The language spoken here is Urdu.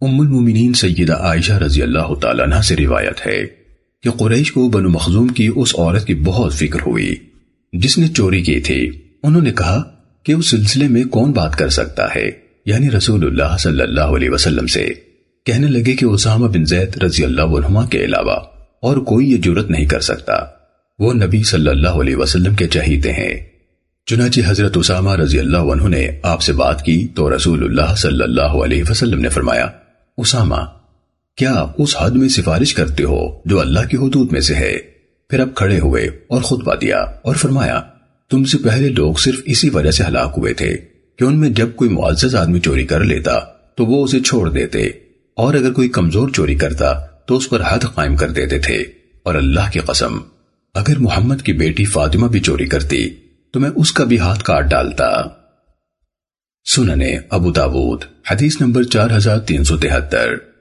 ام المومنین سیدہ عائشہ رضی اللہ تعالیٰ عنہ سے روایت ہے کہ قریش کو بنو مخزوم کی اس عورت کی بہت فکر ہوئی۔ جس نے چوری کی تھی، انہوں نے کہا کہ اس سلسلے میں کون بات کر سکتا ہے؟ یعنی رسول اللہ صلی اللہ علیہ وسلم سے۔ کہنے لگے کہ اسامہ بن زید رضی اللہ عنہما کے علاوہ اور کوئی یہ جرت نہیں کر سکتا۔ وہ نبی صلی اللہ علیہ وسلم کے چہیتے ہیں۔ چنانچہ حضرت اسامہ رضی اللہ عنہ نے آپ سے بات کی تو رسول اللہ صلی اللہ علیہ وسلم نے فرمایا اسامہ، کیا اس حد میں سفارش کرتے ہو جو اللہ کی حدود میں سے ہے؟ پھر اب کھڑے ہوئے اور خطبہ دیا اور فرمایا، تم سے پہلے لوگ صرف اسی وجہ سے ہلاک ہوئے تھے کہ ان میں جب کوئی معزز آدمی چوری کر لیتا تو وہ اسے چھوڑ دیتے، اور اگر کوئی کمزور چوری کرتا تو اس پر حد قائم کر دیتے تھے۔ اور اللہ کی قسم، اگر محمد کی بیٹی فاطمہ بھی چوری کرتی تو میں اس کا بھی ہاتھ کاٹ ڈالتا۔ سننے ابو داود حدیث نمبر چار ہزار تین سو تہتر۔